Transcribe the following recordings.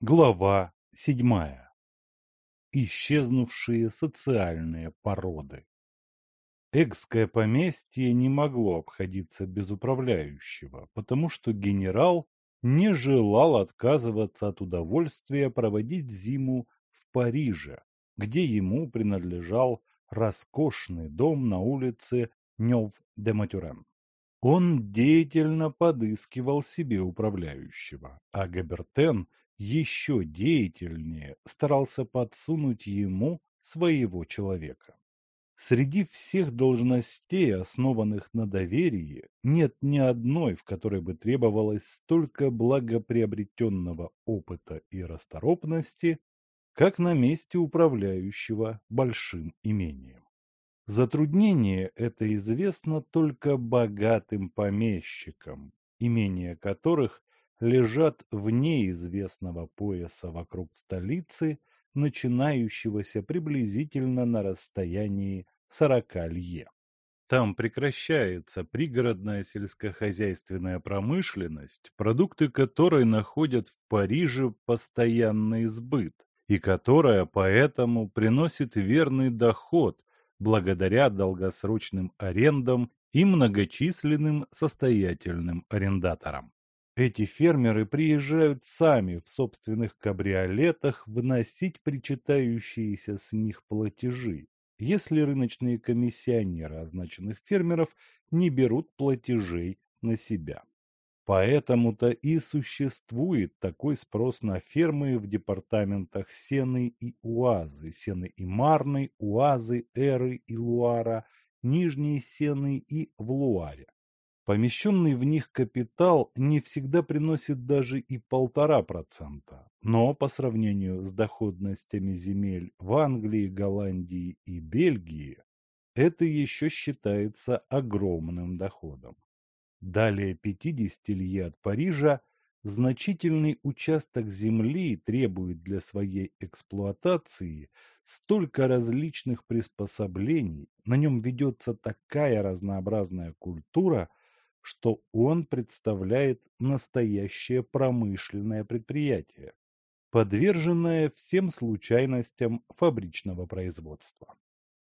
Глава седьмая. Исчезнувшие социальные породы. Экское поместье не могло обходиться без управляющего, потому что генерал не желал отказываться от удовольствия проводить зиму в Париже, где ему принадлежал роскошный дом на улице Нёв-де-Матюрен. Он деятельно подыскивал себе управляющего, а Габертен – еще деятельнее старался подсунуть ему своего человека. Среди всех должностей, основанных на доверии, нет ни одной, в которой бы требовалось столько благоприобретенного опыта и расторопности, как на месте управляющего большим имением. Затруднение это известно только богатым помещикам, имения которых лежат вне известного пояса вокруг столицы, начинающегося приблизительно на расстоянии сорока лье. Там прекращается пригородная сельскохозяйственная промышленность, продукты которой находят в Париже постоянный сбыт, и которая поэтому приносит верный доход благодаря долгосрочным арендам и многочисленным состоятельным арендаторам. Эти фермеры приезжают сами в собственных кабриолетах вносить причитающиеся с них платежи, если рыночные комиссионеры означенных фермеров не берут платежей на себя. Поэтому-то и существует такой спрос на фермы в департаментах Сены и Уазы, Сены и Марны, Уазы, Эры и Луара, Нижней Сены и в Луаре. Помещенный в них капитал не всегда приносит даже и полтора процента, но по сравнению с доходностями земель в Англии, Голландии и Бельгии это еще считается огромным доходом. Далее 50 лье от Парижа значительный участок земли требует для своей эксплуатации столько различных приспособлений, на нем ведется такая разнообразная культура, что он представляет настоящее промышленное предприятие, подверженное всем случайностям фабричного производства.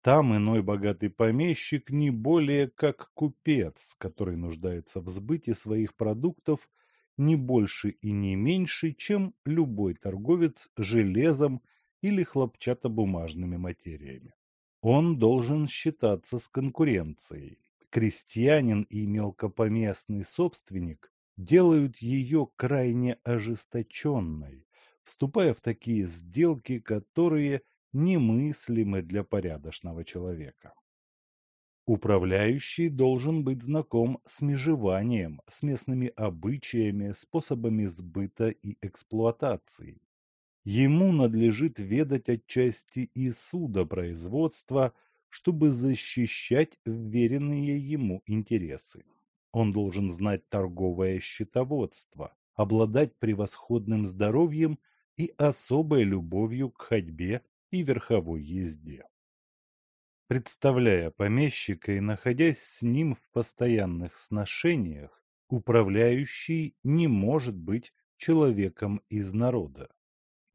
Там иной богатый помещик не более как купец, который нуждается в сбыте своих продуктов не больше и не меньше, чем любой торговец железом или хлопчатобумажными материями. Он должен считаться с конкуренцией, крестьянин и мелкопоместный собственник делают ее крайне ожесточенной, вступая в такие сделки, которые немыслимы для порядочного человека. Управляющий должен быть знаком с межеванием, с местными обычаями, способами сбыта и эксплуатации. Ему надлежит ведать отчасти и судопроизводства, чтобы защищать вверенные ему интересы. Он должен знать торговое счетоводство, обладать превосходным здоровьем и особой любовью к ходьбе и верховой езде. Представляя помещика и находясь с ним в постоянных сношениях, управляющий не может быть человеком из народа.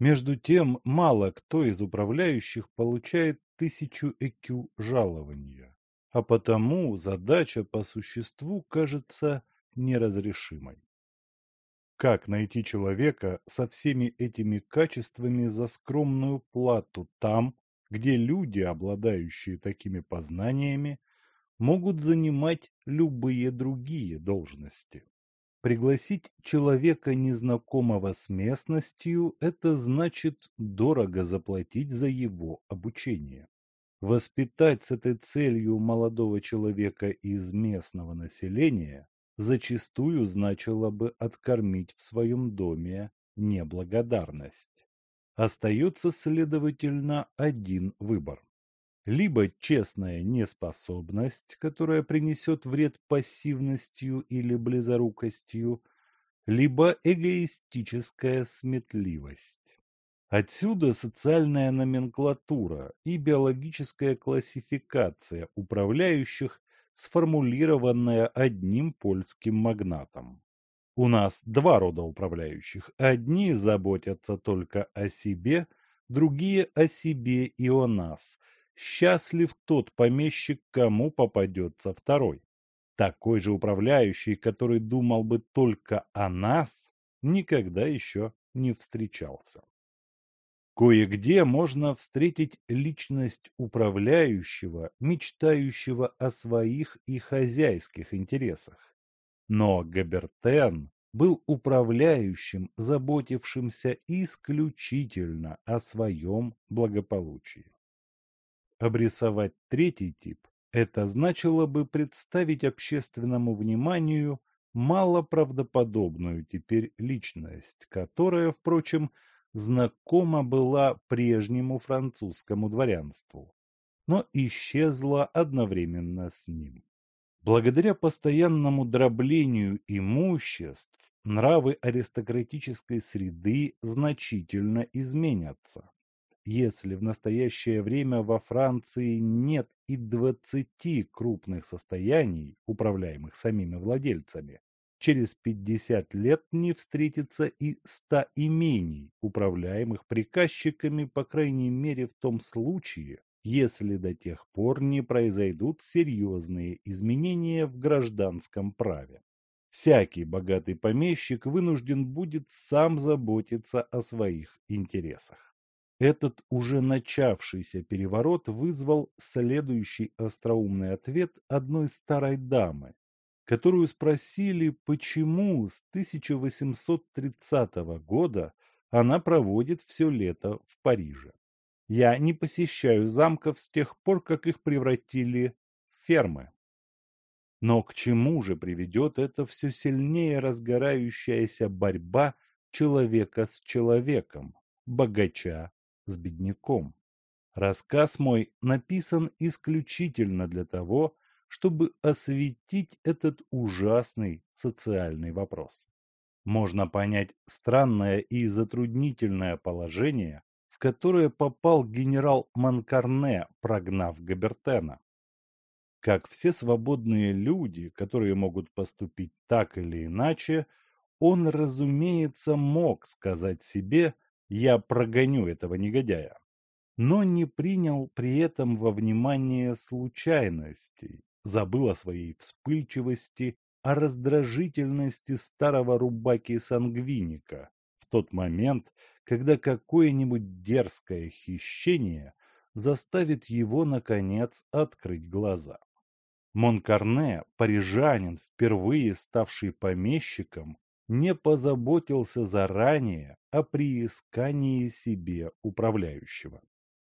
Между тем, мало кто из управляющих получает тысячу ЭКЮ жалования, а потому задача по существу кажется неразрешимой. Как найти человека со всеми этими качествами за скромную плату там, где люди, обладающие такими познаниями, могут занимать любые другие должности? Пригласить человека, незнакомого с местностью, это значит дорого заплатить за его обучение. Воспитать с этой целью молодого человека из местного населения зачастую значило бы откормить в своем доме неблагодарность. Остается, следовательно, один выбор либо честная неспособность, которая принесет вред пассивностью или близорукостью, либо эгоистическая сметливость. Отсюда социальная номенклатура и биологическая классификация управляющих, сформулированная одним польским магнатом. У нас два рода управляющих. Одни заботятся только о себе, другие о себе и о нас. Счастлив тот помещик, кому попадется второй. Такой же управляющий, который думал бы только о нас, никогда еще не встречался. Кое-где можно встретить личность управляющего, мечтающего о своих и хозяйских интересах. Но Габертен был управляющим, заботившимся исключительно о своем благополучии. Обрисовать третий тип – это значило бы представить общественному вниманию малоправдоподобную теперь личность, которая, впрочем, знакома была прежнему французскому дворянству, но исчезла одновременно с ним. Благодаря постоянному дроблению имуществ нравы аристократической среды значительно изменятся. Если в настоящее время во Франции нет и двадцати крупных состояний, управляемых самими владельцами, через пятьдесят лет не встретится и ста имений, управляемых приказчиками, по крайней мере в том случае, если до тех пор не произойдут серьезные изменения в гражданском праве. Всякий богатый помещик вынужден будет сам заботиться о своих интересах. Этот уже начавшийся переворот вызвал следующий остроумный ответ одной старой дамы, которую спросили, почему с 1830 года она проводит все лето в Париже. Я не посещаю замков с тех пор, как их превратили в фермы. Но к чему же приведет эта все сильнее разгорающаяся борьба человека с человеком, богача с бедняком? Рассказ мой написан исключительно для того, чтобы осветить этот ужасный социальный вопрос. Можно понять странное и затруднительное положение, которое попал генерал Манкарне, прогнав Габертена. Как все свободные люди, которые могут поступить так или иначе, он, разумеется, мог сказать себе «я прогоню этого негодяя», но не принял при этом во внимание случайностей, забыл о своей вспыльчивости, о раздражительности старого рубаки-сангвиника в тот момент, когда какое-нибудь дерзкое хищение заставит его, наконец, открыть глаза. Монкарне, парижанин, впервые ставший помещиком, не позаботился заранее о приискании себе управляющего.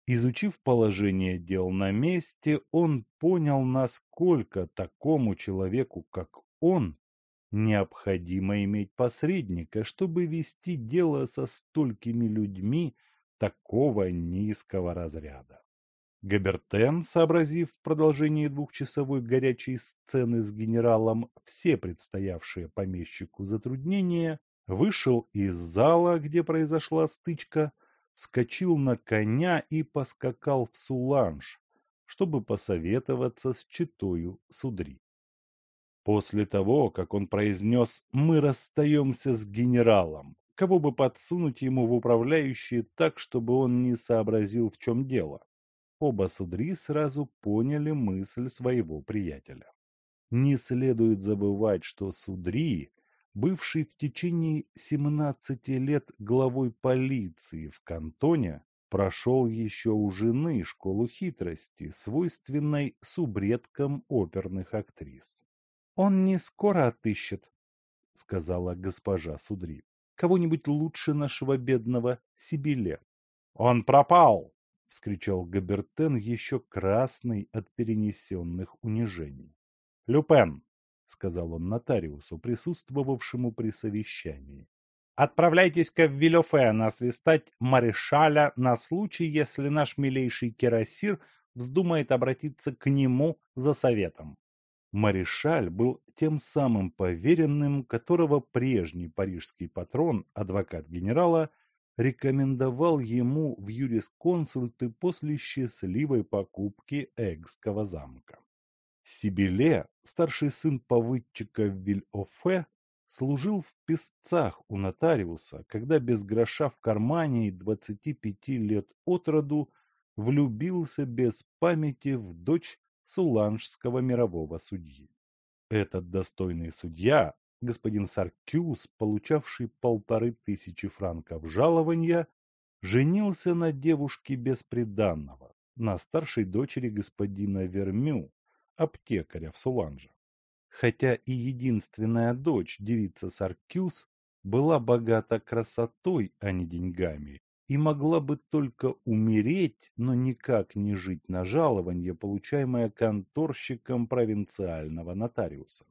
Изучив положение дел на месте, он понял, насколько такому человеку, как он, Необходимо иметь посредника, чтобы вести дело со столькими людьми такого низкого разряда. Габертен, сообразив в продолжении двухчасовой горячей сцены с генералом все предстоявшие помещику затруднения, вышел из зала, где произошла стычка, скочил на коня и поскакал в Суланж, чтобы посоветоваться с читою Судри. После того, как он произнес «мы расстаемся с генералом», кого бы подсунуть ему в управляющие так, чтобы он не сообразил, в чем дело. Оба судри сразу поняли мысль своего приятеля. Не следует забывать, что Судри, бывший в течение 17 лет главой полиции в кантоне, прошел еще у жены школу хитрости, свойственной субредкам оперных актрис. Он не скоро отыщет, — сказала госпожа Судри, — кого-нибудь лучше нашего бедного Сибиле. — Он пропал! — вскричал Габертен, еще красный от перенесенных унижений. — Люпен! — сказал он нотариусу, присутствовавшему при совещании. Отправляйтесь-ка в Вильофен освистать марешаля на случай, если наш милейший кирасир вздумает обратиться к нему за советом. Маришаль был тем самым поверенным, которого прежний парижский патрон, адвокат генерала, рекомендовал ему в юрисконсульты после счастливой покупки Эгского замка. Сибиле, старший сын повыдчика Виль-Офе, служил в песцах у нотариуса, когда без гроша в кармане и двадцати пяти лет от роду влюбился без памяти в дочь суланжского мирового судьи. Этот достойный судья, господин Саркюс, получавший полторы тысячи франков жалования, женился на девушке бесприданного, на старшей дочери господина Вермю, аптекаря в Суланже. Хотя и единственная дочь, девица Саркюс, была богата красотой, а не деньгами, и могла бы только умереть, но никак не жить на жалование, получаемое конторщиком провинциального нотариуса.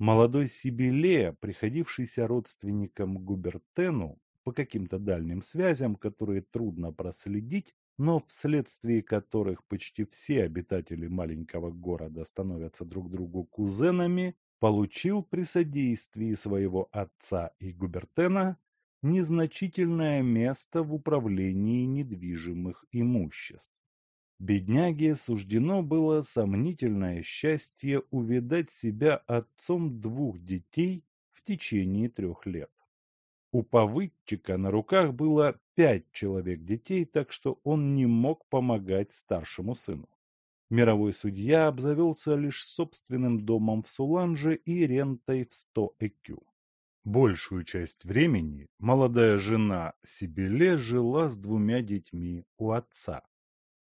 Молодой Сибиле, приходившийся родственником Губертену по каким-то дальним связям, которые трудно проследить, но вследствие которых почти все обитатели маленького города становятся друг другу кузенами, получил при содействии своего отца и Губертена незначительное место в управлении недвижимых имуществ. Бедняге суждено было сомнительное счастье увидать себя отцом двух детей в течение трех лет. У повыдчика на руках было пять человек детей, так что он не мог помогать старшему сыну. Мировой судья обзавелся лишь собственным домом в Суланже и рентой в сто экю. Большую часть времени молодая жена Сибеле жила с двумя детьми у отца.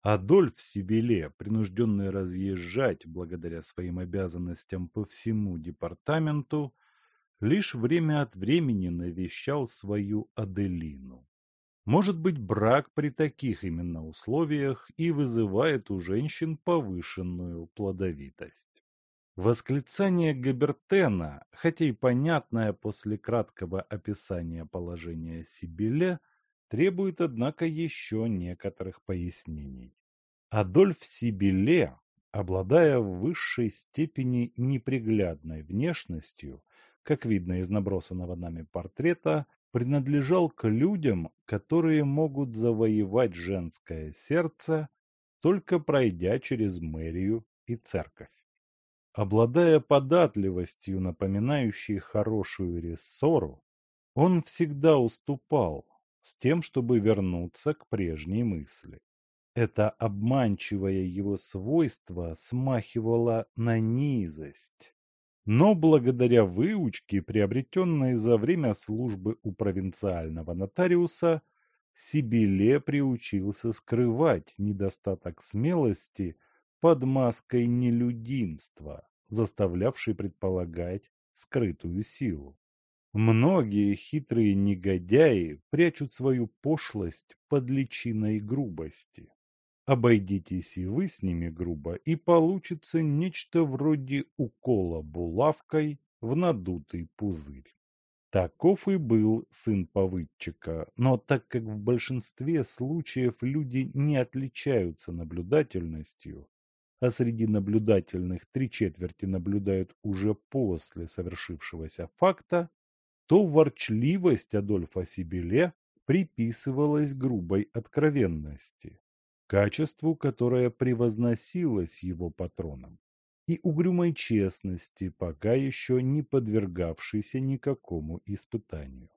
Адольф Сибеле, принужденный разъезжать благодаря своим обязанностям по всему департаменту, лишь время от времени навещал свою Аделину. Может быть, брак при таких именно условиях и вызывает у женщин повышенную плодовитость. Восклицание Габертена, хотя и понятное после краткого описания положения Сибиле, требует, однако, еще некоторых пояснений. Адольф Сибиле, обладая в высшей степени неприглядной внешностью, как видно из набросанного нами портрета, принадлежал к людям, которые могут завоевать женское сердце, только пройдя через мэрию и церковь. Обладая податливостью, напоминающей хорошую рессору, он всегда уступал с тем, чтобы вернуться к прежней мысли. Это обманчивое его свойство смахивало на низость. Но благодаря выучке, приобретенной за время службы у провинциального нотариуса, Сибиле приучился скрывать недостаток смелости под маской нелюдимства, заставлявшей предполагать скрытую силу. Многие хитрые негодяи прячут свою пошлость под личиной грубости. Обойдитесь и вы с ними грубо, и получится нечто вроде укола булавкой в надутый пузырь. Таков и был сын повыдчика, но так как в большинстве случаев люди не отличаются наблюдательностью, а среди наблюдательных три четверти наблюдают уже после совершившегося факта, то ворчливость Адольфа Сибеле приписывалась грубой откровенности, качеству, которое превозносилось его патроном, и угрюмой честности, пока еще не подвергавшейся никакому испытанию.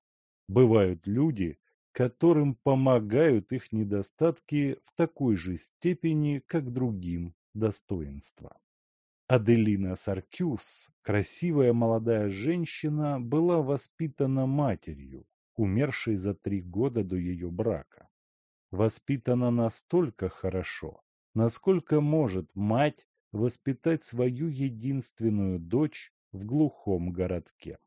Бывают люди, которым помогают их недостатки в такой же степени, как другим достоинства. Аделина Саркюс, красивая молодая женщина, была воспитана матерью, умершей за три года до ее брака. Воспитана настолько хорошо, насколько может мать воспитать свою единственную дочь в глухом городке.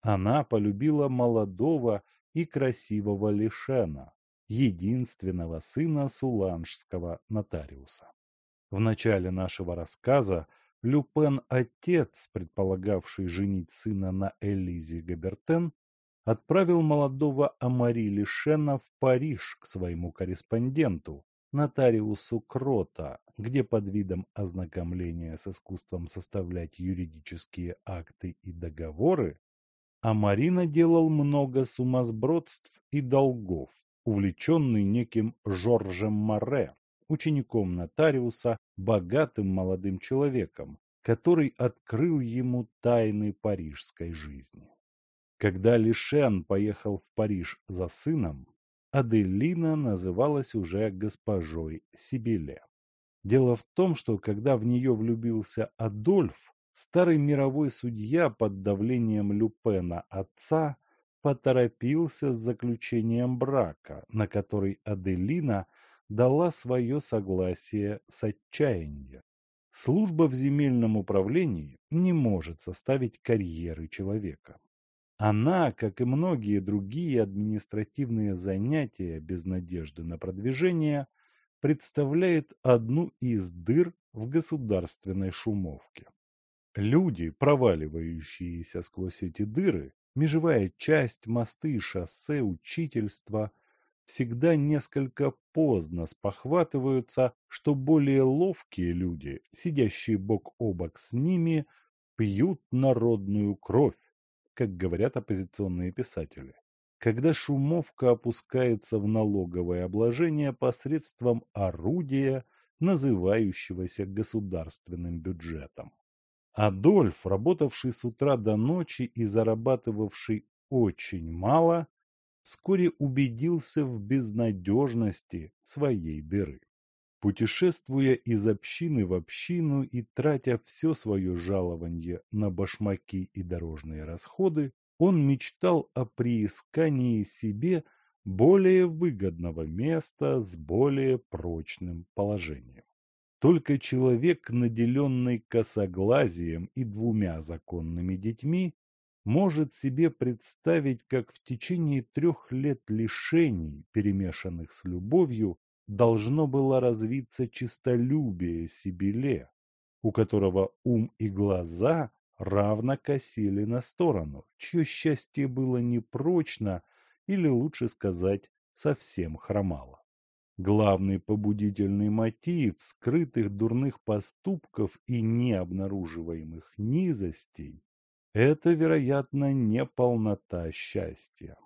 Она полюбила молодого и красивого Лишена, единственного сына суланжского нотариуса. В начале нашего рассказа Люпен отец, предполагавший женить сына на Элизе Габертен, отправил молодого Амари Лишена в Париж к своему корреспонденту, нотариусу Крота, где под видом ознакомления с искусством составлять юридические акты и договоры, Амарина делал много сумасбродств и долгов, увлеченный неким Жоржем Море, учеником нотариуса, богатым молодым человеком, который открыл ему тайны парижской жизни. Когда Лишен поехал в Париж за сыном, Аделина называлась уже госпожой Сибиле. Дело в том, что когда в нее влюбился Адольф, старый мировой судья под давлением Люпена отца поторопился с заключением брака, на который Аделина дала свое согласие с отчаяния. Служба в земельном управлении не может составить карьеры человека. Она, как и многие другие административные занятия без надежды на продвижение, представляет одну из дыр в государственной шумовке. Люди, проваливающиеся сквозь эти дыры, межевая часть, мосты, шоссе, учительство, всегда несколько поздно спохватываются, что более ловкие люди, сидящие бок о бок с ними, пьют народную кровь, как говорят оппозиционные писатели. Когда шумовка опускается в налоговое обложение посредством орудия, называющегося государственным бюджетом. Адольф, работавший с утра до ночи и зарабатывавший очень мало, вскоре убедился в безнадежности своей дыры. Путешествуя из общины в общину и тратя все свое жалование на башмаки и дорожные расходы, он мечтал о приискании себе более выгодного места с более прочным положением. Только человек, наделенный косоглазием и двумя законными детьми, может себе представить, как в течение трех лет лишений, перемешанных с любовью, должно было развиться чистолюбие Сибиле, у которого ум и глаза равно косили на сторону, чье счастье было непрочно или, лучше сказать, совсем хромало. Главный побудительный мотив скрытых дурных поступков и необнаруживаемых низостей это, вероятно, не полнота счастья.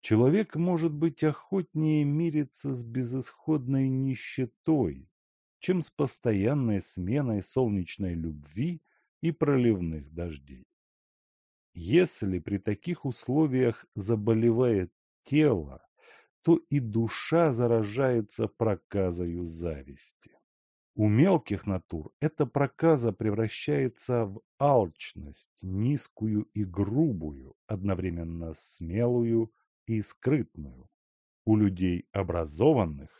Человек, может быть, охотнее мириться с безысходной нищетой, чем с постоянной сменой солнечной любви и проливных дождей. Если при таких условиях заболевает тело, то и душа заражается проказою зависти. У мелких натур эта проказа превращается в алчность, низкую и грубую, одновременно смелую и скрытную. У людей образованных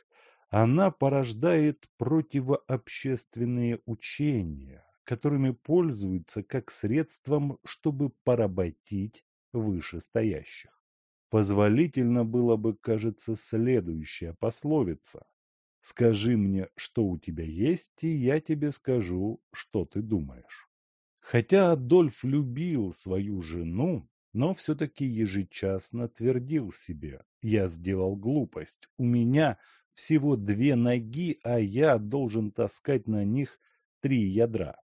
она порождает противообщественные учения, которыми пользуются как средством, чтобы поработить вышестоящих. Позволительно было бы, кажется, следующая пословица – Скажи мне, что у тебя есть, и я тебе скажу, что ты думаешь. Хотя Адольф любил свою жену, но все-таки ежечасно твердил себе, я сделал глупость, у меня всего две ноги, а я должен таскать на них три ядра.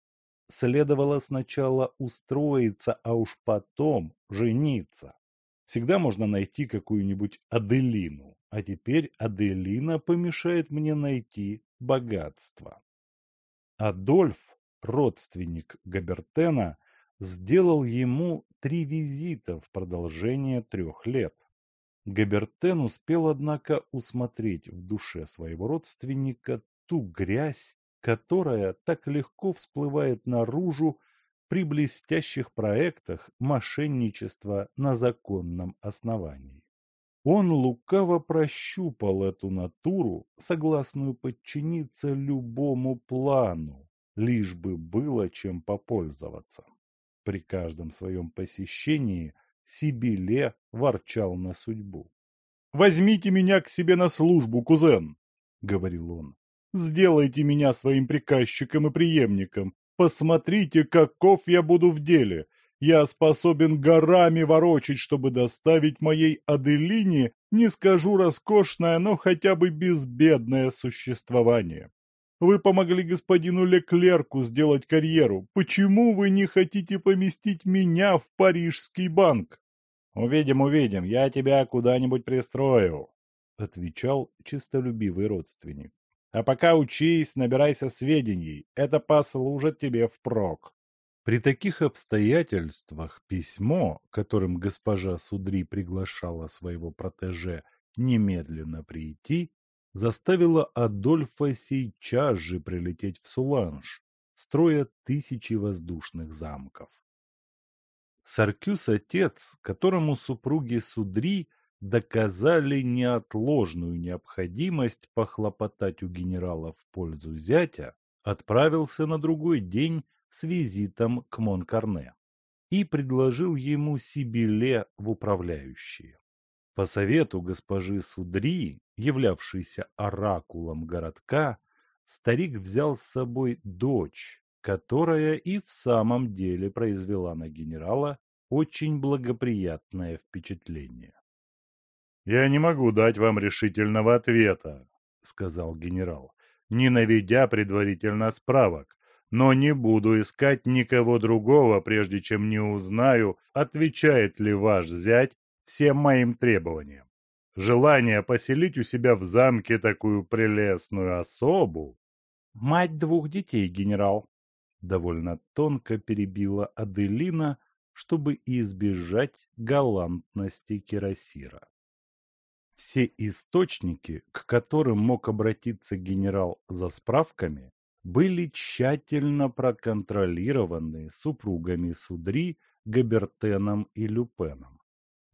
Следовало сначала устроиться, а уж потом жениться. Всегда можно найти какую-нибудь Аделину, а теперь Аделина помешает мне найти богатство. Адольф, родственник Габертена, сделал ему три визита в продолжение трех лет. Габертен успел, однако, усмотреть в душе своего родственника ту грязь, которая так легко всплывает наружу при блестящих проектах мошенничества на законном основании. Он лукаво прощупал эту натуру, согласную подчиниться любому плану, лишь бы было чем попользоваться. При каждом своем посещении Сибиле ворчал на судьбу. «Возьмите меня к себе на службу, кузен!» — говорил он. «Сделайте меня своим приказчиком и преемником. Посмотрите, каков я буду в деле. Я способен горами ворочить, чтобы доставить моей Аделине, не скажу роскошное, но хотя бы безбедное существование. Вы помогли господину Леклерку сделать карьеру. Почему вы не хотите поместить меня в Парижский банк? Увидим, увидим, я тебя куда-нибудь пристрою, отвечал чистолюбивый родственник. А пока учись, набирайся сведений, это послужит тебе впрок. При таких обстоятельствах письмо, которым госпожа Судри приглашала своего протеже немедленно прийти, заставило Адольфа сейчас же прилететь в Суланж, строя тысячи воздушных замков. Саркюс-отец, которому супруги Судри доказали неотложную необходимость похлопотать у генерала в пользу зятя, отправился на другой день с визитом к Монкарне и предложил ему Сибиле в управляющие. По совету госпожи Судри, являвшейся оракулом городка, старик взял с собой дочь, которая и в самом деле произвела на генерала очень благоприятное впечатление. «Я не могу дать вам решительного ответа», — сказал генерал, не наведя предварительно справок, но не буду искать никого другого, прежде чем не узнаю, отвечает ли ваш зять всем моим требованиям. Желание поселить у себя в замке такую прелестную особу... Мать двух детей, генерал. Довольно тонко перебила Аделина, чтобы избежать галантности Кирасира. Все источники, к которым мог обратиться генерал за справками, были тщательно проконтролированы супругами Судри, Габертеном и Люпеном.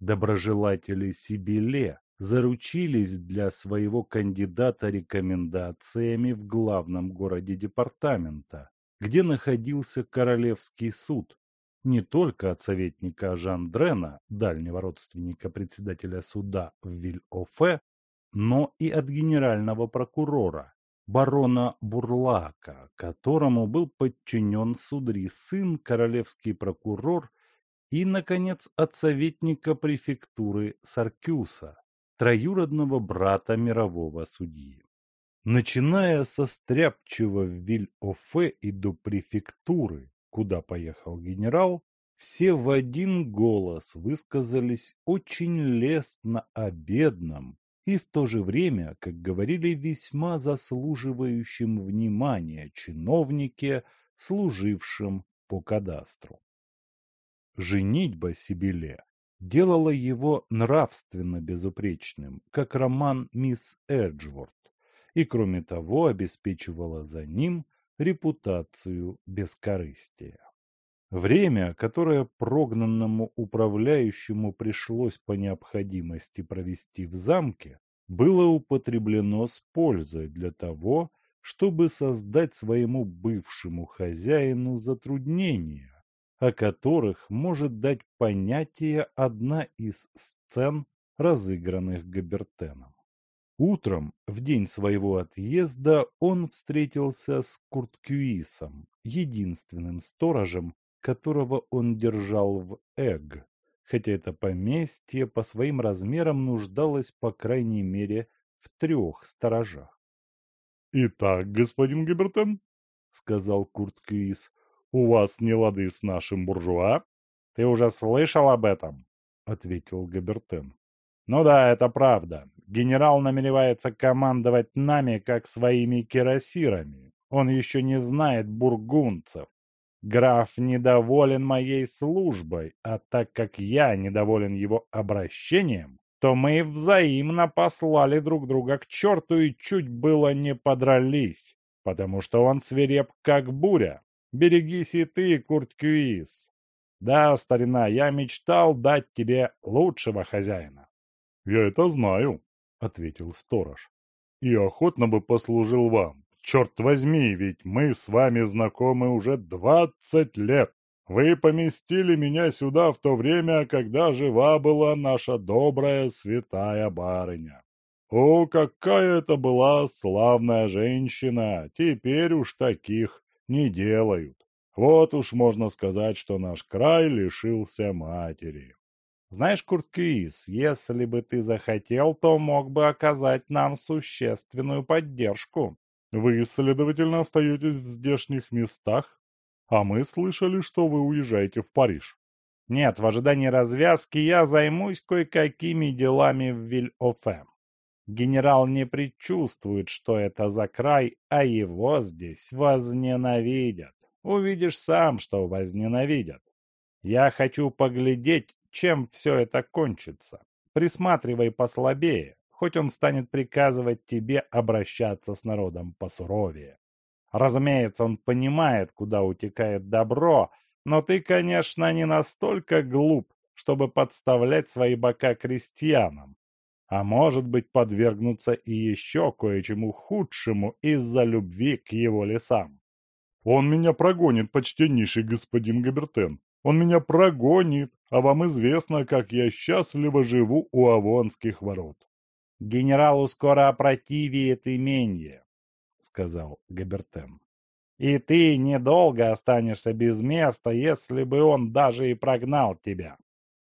Доброжелатели Сибиле заручились для своего кандидата рекомендациями в главном городе департамента, где находился Королевский суд, не только от советника Жандрена, дальнего родственника председателя суда в Виль-Офе, но и от генерального прокурора, барона Бурлака, которому был подчинен судри сын, королевский прокурор, и, наконец, от советника префектуры Саркюса, троюродного брата мирового судьи. Начиная со стряпчего в Виль-Офе и до префектуры, куда поехал генерал, все в один голос высказались очень лестно о бедном, и в то же время, как говорили, весьма заслуживающим внимания чиновнике, служившем по кадастру. Женитьба Сибиле делала его нравственно безупречным, как роман «Мисс Эджворт», и, кроме того, обеспечивала за ним репутацию бескорыстия. Время, которое прогнанному управляющему пришлось по необходимости провести в замке, было употреблено с пользой для того, чтобы создать своему бывшему хозяину затруднения, о которых может дать понятие одна из сцен, разыгранных Габертеном. Утром, в день своего отъезда, он встретился с Курткюисом, единственным сторожем, которого он держал в Эг, хотя это поместье по своим размерам нуждалось по крайней мере в трех сторожах. — Итак, господин Гибертен, — сказал Курт Кюис, — у вас не лады с нашим буржуа? — Ты уже слышал об этом? — ответил Габертен. — Ну да, это правда. Генерал намеревается командовать нами, как своими кирасирами. Он еще не знает бургунцев. Граф недоволен моей службой, а так как я недоволен его обращением, то мы взаимно послали друг друга к черту и чуть было не подрались, потому что он свиреп как буря. Берегись и ты, Курт Кюис. Да, старина, я мечтал дать тебе лучшего хозяина. — Я это знаю, — ответил сторож, — и охотно бы послужил вам. Черт возьми, ведь мы с вами знакомы уже двадцать лет. Вы поместили меня сюда в то время, когда жива была наша добрая святая барыня. О, какая это была славная женщина! Теперь уж таких не делают. Вот уж можно сказать, что наш край лишился матери. Знаешь, Куртквиз, если бы ты захотел, то мог бы оказать нам существенную поддержку. Вы, следовательно, остаетесь в здешних местах, а мы слышали, что вы уезжаете в Париж. Нет, в ожидании развязки я займусь кое-какими делами в Виль-Офе. Генерал не предчувствует, что это за край, а его здесь возненавидят. Увидишь сам, что возненавидят. Я хочу поглядеть, чем все это кончится. Присматривай послабее, хоть он станет приказывать тебе обращаться с народом посуровее. Разумеется, он понимает, куда утекает добро, но ты, конечно, не настолько глуп, чтобы подставлять свои бока крестьянам, а может быть подвергнуться и еще кое-чему худшему из-за любви к его лесам. «Он меня прогонит, почтеннейший господин Габертен. Он меня прогонит, а вам известно, как я счастливо живу у Авонских ворот». «Генералу скоро опротивеет именье», — сказал Габертен. «И ты недолго останешься без места, если бы он даже и прогнал тебя.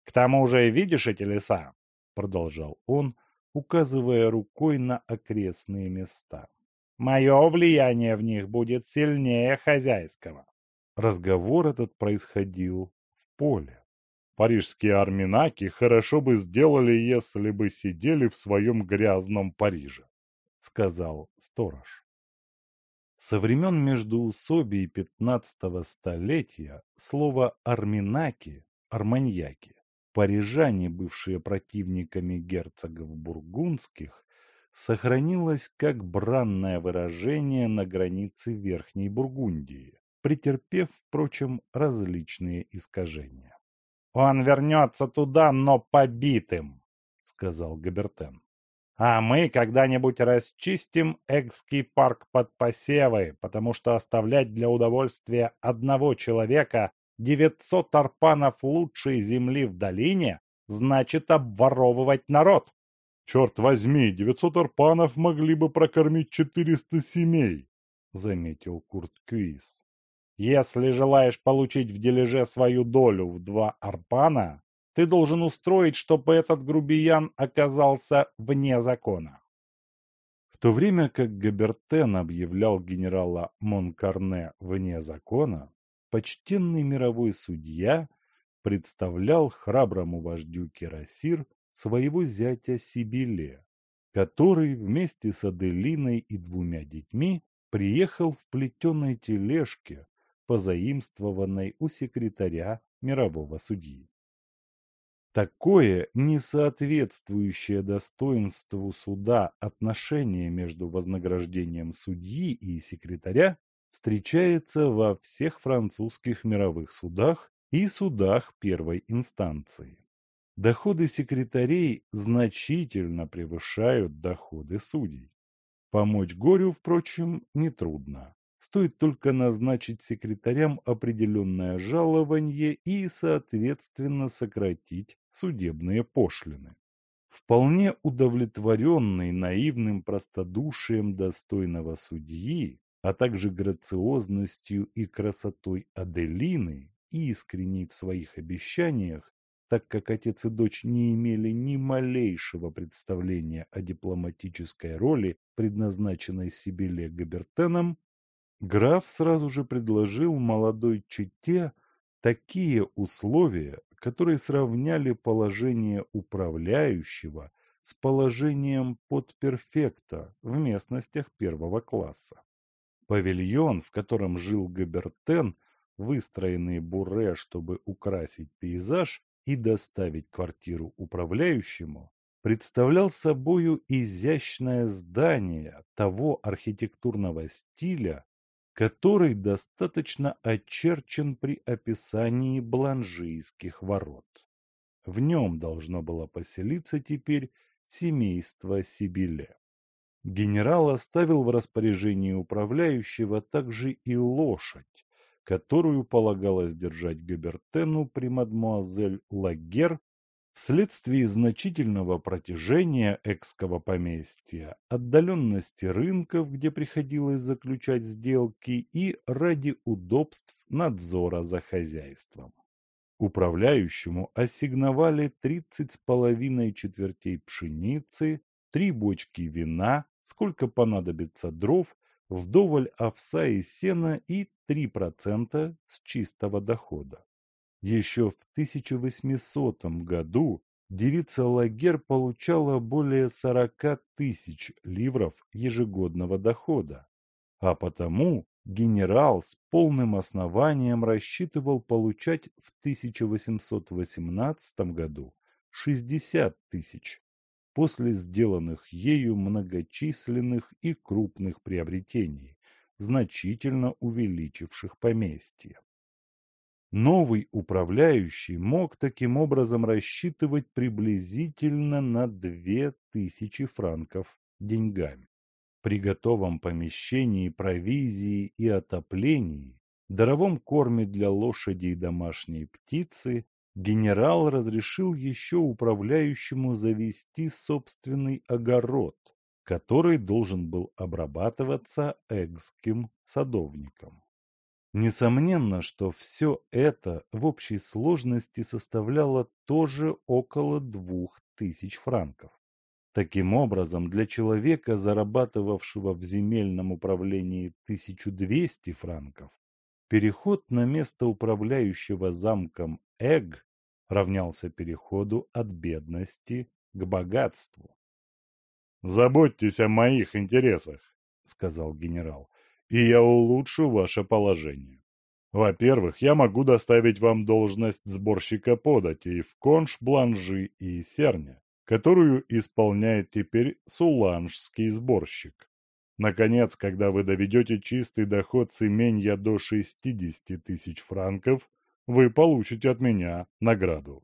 К тому же, видишь эти леса? продолжал он, указывая рукой на окрестные места. Мое влияние в них будет сильнее хозяйского. Разговор этот происходил в поле. Парижские арминаки хорошо бы сделали, если бы сидели в своем грязном Париже, сказал сторож. Со времен междоусобий пятнадцатого столетия слово «арминаки» – «арманьяки» парижане, бывшие противниками герцогов бургундских, сохранилось как бранное выражение на границе Верхней Бургундии, претерпев, впрочем, различные искажения. «Он вернется туда, но побитым», — сказал Габертен. «А мы когда-нибудь расчистим Экский парк под посевы, потому что оставлять для удовольствия одного человека 900 арпанов лучшей земли в долине значит обворовывать народ. Черт возьми, 900 арпанов могли бы прокормить 400 семей, заметил Курт Кюис. Если желаешь получить в дележе свою долю в два арпана, ты должен устроить, чтобы этот грубиян оказался вне закона. В то время как Габертен объявлял генерала Монкарне вне закона, почтенный мировой судья представлял храброму вождю Кирасир своего зятя Сибиле, который вместе с Аделиной и двумя детьми приехал в плетеной тележке, позаимствованной у секретаря мирового судьи. Такое несоответствующее достоинству суда отношение между вознаграждением судьи и секретаря встречается во всех французских мировых судах и судах первой инстанции. Доходы секретарей значительно превышают доходы судей. Помочь горю, впрочем, нетрудно. Стоит только назначить секретарям определенное жалование и, соответственно, сократить судебные пошлины. Вполне удовлетворенный наивным простодушием достойного судьи, а также грациозностью и красотой Аделины, искренней в своих обещаниях, так как отец и дочь не имели ни малейшего представления о дипломатической роли, предназначенной Сибиле Габертеном, граф сразу же предложил молодой чете такие условия, которые сравняли положение управляющего с положением подперфекта в местностях первого класса. Павильон, в котором жил Габертен, выстроенный Буре, чтобы украсить пейзаж и доставить квартиру управляющему, представлял собою изящное здание того архитектурного стиля, который достаточно очерчен при описании Бланжийских ворот. В нем должно было поселиться теперь семейство Сибиле. Генерал оставил в распоряжении управляющего также и лошадь, которую полагалось держать Габертену при мадмуазель Лагер вследствие значительного протяжения экского поместья, отдаленности рынков, где приходилось заключать сделки, и ради удобств надзора за хозяйством. Управляющему ассигновали тридцать с половиной четвертей пшеницы, три бочки вина, сколько понадобится дров, вдоволь овса и сена и 3% с чистого дохода. Еще в 1800 году девица Лагер получала более 40 тысяч ливров ежегодного дохода, а потому генерал с полным основанием рассчитывал получать в 1818 году 60 тысяч после сделанных ею многочисленных и крупных приобретений, значительно увеличивших поместье. Новый управляющий мог таким образом рассчитывать приблизительно на 2000 франков деньгами. При готовом помещении, провизии и отоплении, даровом корме для лошади и домашней птицы, генерал разрешил еще управляющему завести собственный огород, который должен был обрабатываться экским садовником. Несомненно, что все это в общей сложности составляло тоже около двух тысяч франков. Таким образом, для человека, зарабатывавшего в земельном управлении 1200 франков, переход на место управляющего замком Эг равнялся переходу от бедности к богатству. «Заботьтесь о моих интересах», — сказал генерал и я улучшу ваше положение. Во-первых, я могу доставить вам должность сборщика податей в Конш-Бланжи и Серне, которую исполняет теперь суланжский сборщик. Наконец, когда вы доведете чистый доход с именья до 60 тысяч франков, вы получите от меня награду.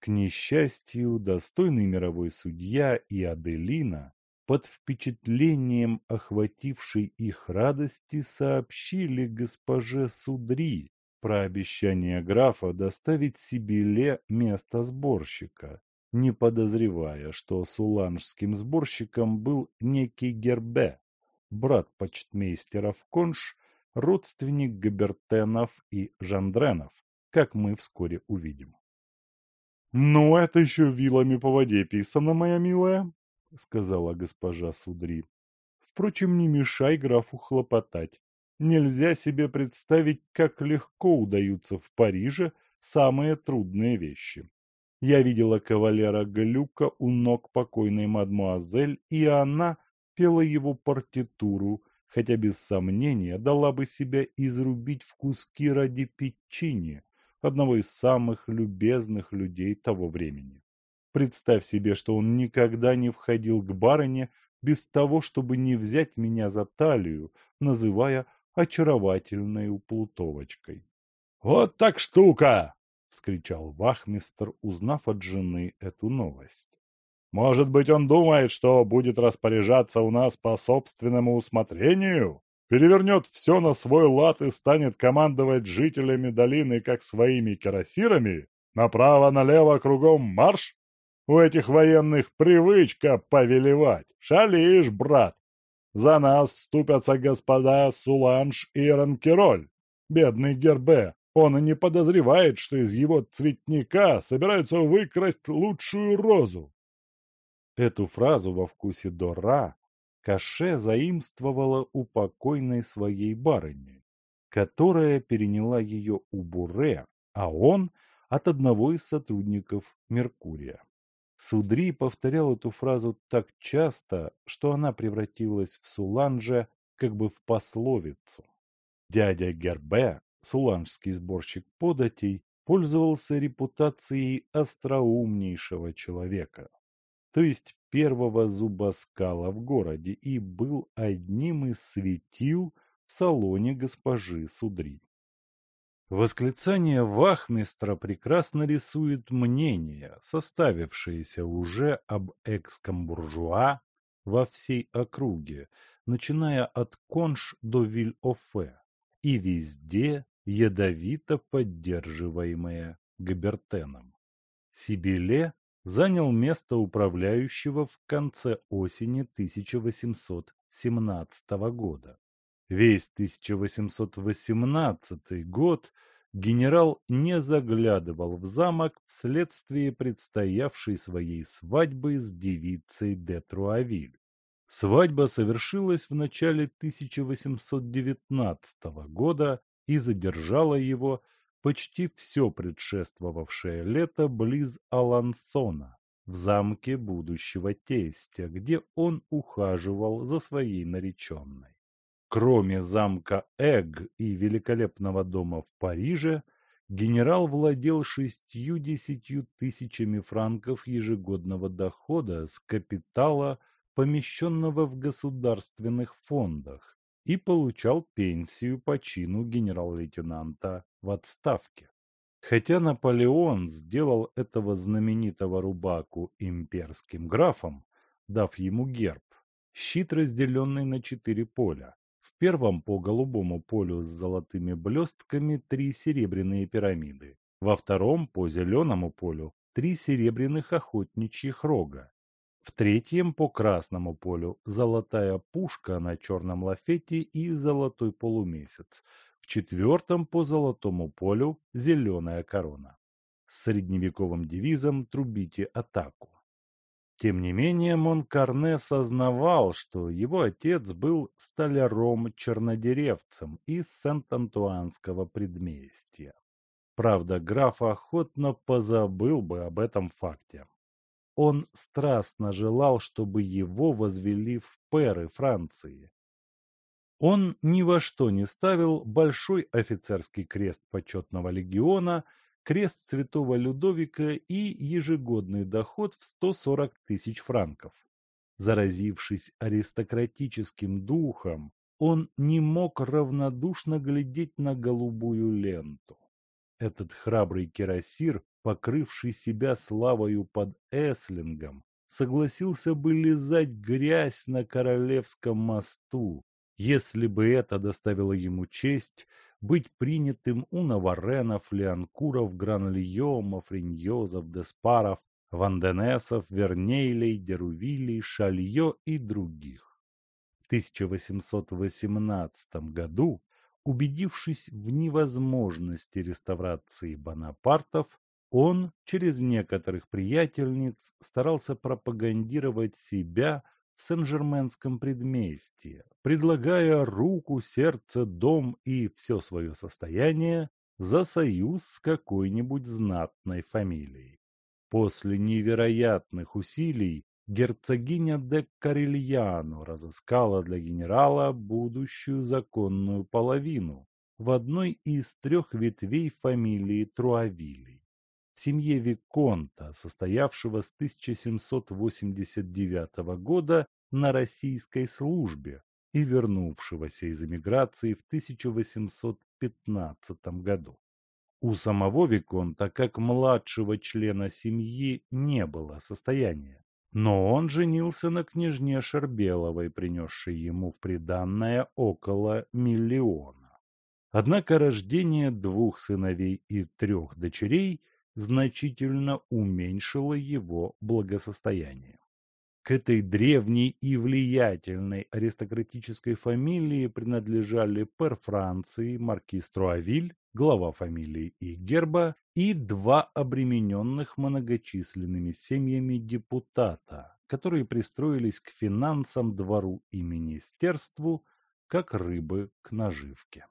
К несчастью, достойный мировой судья и Аделина под впечатлением охватившей их радости сообщили госпоже Судри про обещание графа доставить Сибиле место сборщика, не подозревая, что суланжским сборщиком был некий Гербе, брат почтмейстера в Конш, родственник Габертенов и Жандренов, как мы вскоре увидим. «Ну, это еще вилами по воде писано, моя милая», — сказала госпожа Судри. «Впрочем, не мешай графу хлопотать. Нельзя себе представить, как легко удаются в Париже самые трудные вещи. Я видела кавалера Глюка у ног покойной мадмуазель, и она пела его партитуру, хотя без сомнения дала бы себя изрубить в куски ради Печини, одного из самых любезных людей того времени. Представь себе, что он никогда не входил к барыне без того, чтобы не взять меня за талию, называя очаровательной уплутовочкой. «Вот так штука!» — вскричал вахмистр, узнав от жены эту новость. «Может быть, он думает, что будет распоряжаться у нас по собственному усмотрению? Перевернет все на свой лад и станет командовать жителями долины, как своими кирасирами? Направо-налево кругом марш? У этих военных привычка повелевать. Шалишь, брат. За нас вступятся господа Суланж и Ранкероль. Бедный Гербе, он и не подозревает, что из его цветника собираются выкрасть лучшую розу. Эту фразу во вкусе Дора Каше заимствовала у покойной своей барыни, которая переняла ее у Буре, а он от одного из сотрудников Меркурия. Судри повторял эту фразу так часто, что она превратилась в Суланже как бы в пословицу. Дядя Гербе, суланжский сборщик податей, пользовался репутацией остроумнейшего человека, то есть первого зубоскала в городе и был одним из светил в салоне госпожи Судри. Восклицание вахмистра прекрасно рисует мнение, составившееся уже об экском буржуа во всей округе, начиная от Конш до Виль-Офе, и везде ядовито поддерживаемое Габертеном. Сибиле занял место управляющего в конце осени 1817 года. Весь 1818 год генерал не заглядывал в замок вследствие предстоявшей своей свадьбы с девицей де Труавиль. Свадьба совершилась в начале 1819 года и задержала его почти все предшествовавшее лето близ Алансона, в замке будущего тестя, где он ухаживал за своей нареченной. Кроме замка Эг и великолепного дома в Париже, генерал владел шестью-десятью тысячами франков ежегодного дохода с капитала, помещенного в государственных фондах, и получал пенсию по чину генерал-лейтенанта в отставке. Хотя Наполеон сделал этого знаменитого рубаку имперским графом, дав ему герб, щит, разделенный на четыре поля, в первом по голубому полю с золотыми блестками три серебряные пирамиды, во втором по зеленому полю три серебряных охотничьих рога, в третьем по красному полю золотая пушка на черном лафете и золотой полумесяц, в четвертом по золотому полю зеленая корона. С средневековым девизом «Трубите атаку». Тем не менее, Монкарне сознавал, что его отец был столяром-чернодеревцем из Сент-Антуанского предместья. Правда, граф охотно позабыл бы об этом факте. Он страстно желал, чтобы его возвели в пэры Франции. Он ни во что не ставил большой офицерский крест почетного легиона – крест святого Людовика и ежегодный доход в 140 тысяч франков. Заразившись аристократическим духом, он не мог равнодушно глядеть на голубую ленту. Этот храбрый кирасир, покрывший себя славою под Эслингом, согласился бы лизать грязь на Королевском мосту, если бы это доставило ему честь быть принятым у Наваренов, Леонкуров, Гранлио, Мафриньозов, Деспаров, Ванденесов, Вернейлей, Дерувилей, Шальё и других. В 1818 году, убедившись в невозможности реставрации Бонапартов, он через некоторых приятельниц старался пропагандировать себя в Сен-Жерменском предместье, предлагая руку, сердце, дом и все свое состояние за союз с какой-нибудь знатной фамилией. После невероятных усилий герцогиня де Карельяно разыскала для генерала будущую законную половину в одной из трех ветвей фамилии Труавилей семье Виконта, состоявшего с 1789 года на российской службе и вернувшегося из эмиграции в 1815 году. У самого Виконта, как младшего члена семьи, не было состояния. Но он женился на княжне Шербеловой, принесшей ему в приданное около миллиона. Однако рождение двух сыновей и трех дочерей – значительно уменьшило его благосостояние. К этой древней и влиятельной аристократической фамилии принадлежали пэр Франции, маркиз Труавиль, глава фамилии и герба, и два обремененных многочисленными семьями депутата, которые пристроились к финансам, двору и министерству, как рыбы к наживке.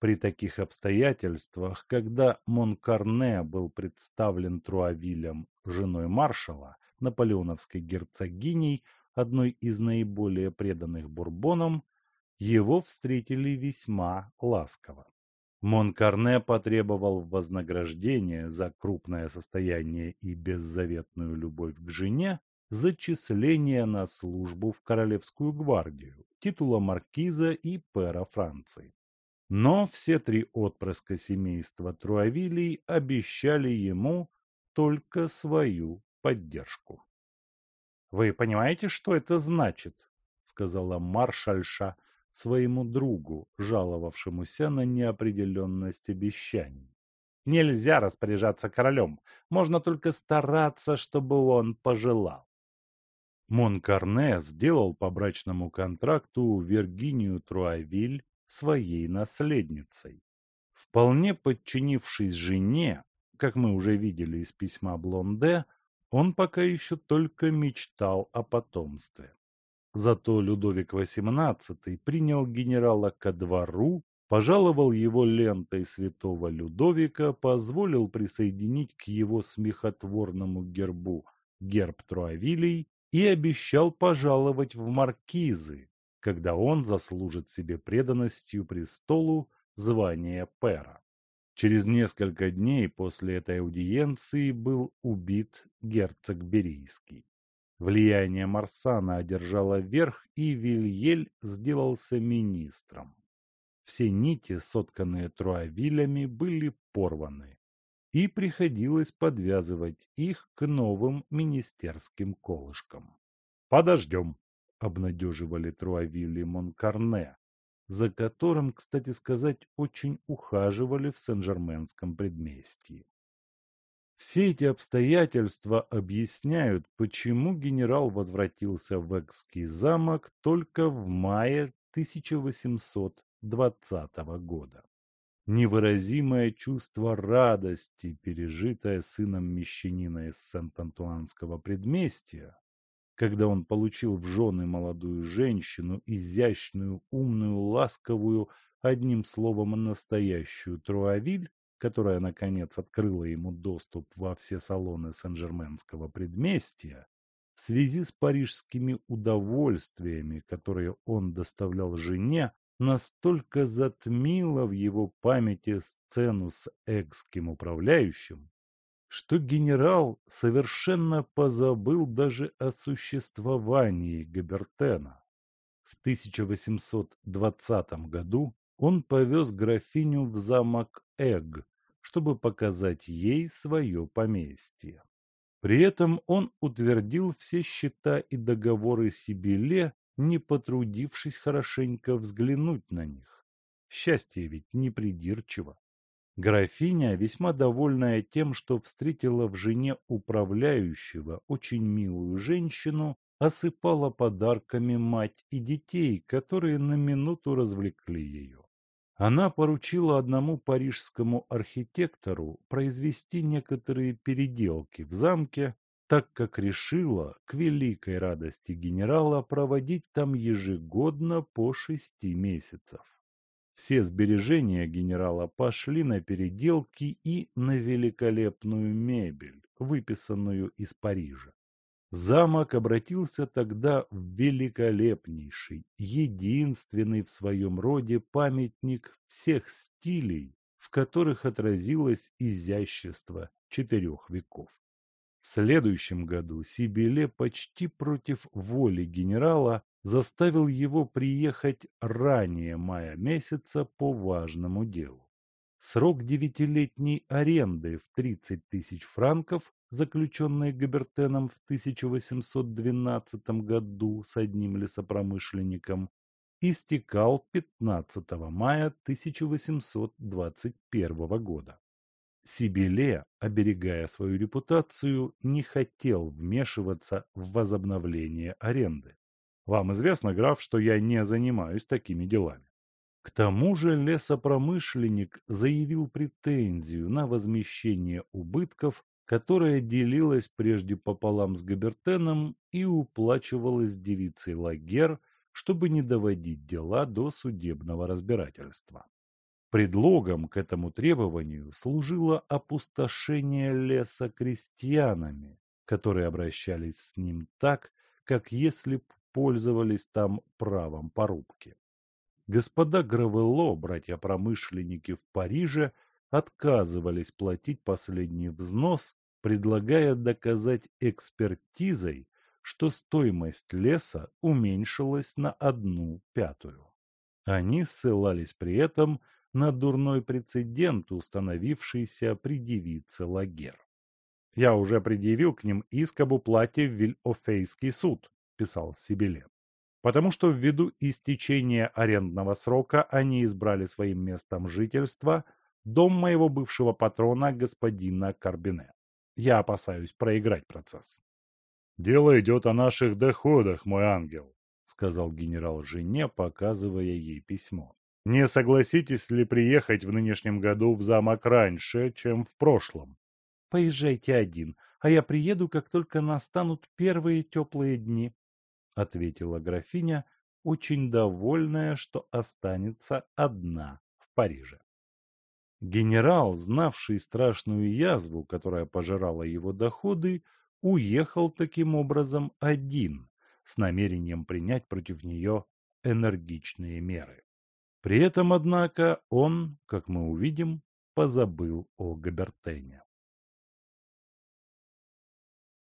При таких обстоятельствах, когда Монкарне был представлен Труавилем женой маршала, наполеоновской герцогиней, одной из наиболее преданных бурбонам, его встретили весьма ласково. Монкарне потребовал вознаграждения за крупное состояние и беззаветную любовь к жене зачисление на службу в Королевскую гвардию, титула маркиза и пера Франции. Но все три отпрыска семейства Труавилей обещали ему только свою поддержку. «Вы понимаете, что это значит?» — сказала маршальша своему другу, жаловавшемуся на неопределенность обещаний. «Нельзя распоряжаться королем, можно только стараться, чтобы он пожелал». Монкарне сделал по брачному контракту Виргинию Труавиль своей наследницей. Вполне подчинившись жене, как мы уже видели из письма Блонде, он пока еще только мечтал о потомстве. Зато Людовик XVIII принял генерала ко двору, пожаловал его лентой святого Людовика, позволил присоединить к его смехотворному гербу герб Труавилей и обещал пожаловать в маркизы, когда он заслужит себе преданностью престолу звание пера. Через несколько дней после этой аудиенции был убит герцог Берийский. Влияние Марсана одержало верх, и Вильель сделался министром. Все нити, сотканные Труавилями, были порваны, и приходилось подвязывать их к новым министерским колышкам. «Подождем», — обнадеживали Труавилли Монкарне, за которым, кстати сказать, очень ухаживали в Сен-Жерменском предместье. Все эти обстоятельства объясняют, почему генерал возвратился в Экский замок только в мае 1820 года. Невыразимое чувство радости, пережитое сыном мещанина из Сент-Антуанского предместья, когда он получил в жены молодую женщину, изящную, умную, ласковую, одним словом, настоящую Труавиль, которая, наконец, открыла ему доступ во все салоны Сен-Жерменского предместья, в связи с парижскими удовольствиями, которые он доставлял жене, настолько затмила в его памяти сцену с экским управляющим, что генерал совершенно позабыл даже о существовании Габертена. В 1820 году он повез графиню в замок Эг, чтобы показать ей свое поместье. При этом он утвердил все счета и договоры Сибиле, не потрудившись хорошенько взглянуть на них. Счастье ведь не придирчиво. Графиня, весьма довольная тем, что встретила в жене управляющего очень милую женщину, осыпала подарками мать и детей, которые на минуту развлекли ее. Она поручила одному парижскому архитектору произвести некоторые переделки в замке, так как решила, к великой радости генерала, проводить там ежегодно по шести месяцев. Все сбережения генерала пошли на переделки и на великолепную мебель, выписанную из Парижа. Замок обратился тогда в великолепнейший, единственный в своем роде памятник всех стилей, в которых отразилось изящество четырех веков. В следующем году Сибиле почти против воли генерала заставил его приехать ранее мая месяца по важному делу. Срок девятилетней аренды в 30 тысяч франков заключенный Габертеном в 1812 году с одним лесопромышленником, истекал 15 мая 1821 года. Сибиле, оберегая свою репутацию, не хотел вмешиваться в возобновление аренды. Вам известно, граф, что я не занимаюсь такими делами. К тому же лесопромышленник заявил претензию на возмещение убытков которая делилась прежде пополам с Габертеном и уплачивалась девицей Лагер, чтобы не доводить дела до судебного разбирательства. Предлогом к этому требованию служило опустошение леса крестьянами, которые обращались с ним так, как если б пользовались там правом порубки. Господа Гравело, братья-промышленники в Париже, отказывались платить последний взнос, предлагая доказать экспертизой, что стоимость леса уменьшилась на одну пятую. Они ссылались при этом на дурной прецедент, установившийся при девице Лагер. «Я уже предъявил к ним иск об уплате в Вильофейский суд», – писал Сибиле. «Потому что ввиду истечения арендного срока они избрали своим местом жительства – дом моего бывшего патрона господина Карбине. Я опасаюсь проиграть процесс. «Дело идет о наших доходах, мой ангел», — сказал генерал жене, показывая ей письмо. «Не согласитесь ли приехать в нынешнем году в замок раньше, чем в прошлом?» «Поезжайте один, а я приеду, как только настанут первые теплые дни», — ответила графиня, очень довольная, что останется одна в Париже. Генерал, знавший страшную язву, которая пожирала его доходы, уехал таким образом один, с намерением принять против нее энергичные меры. При этом, однако, он, как мы увидим, позабыл о Габертене.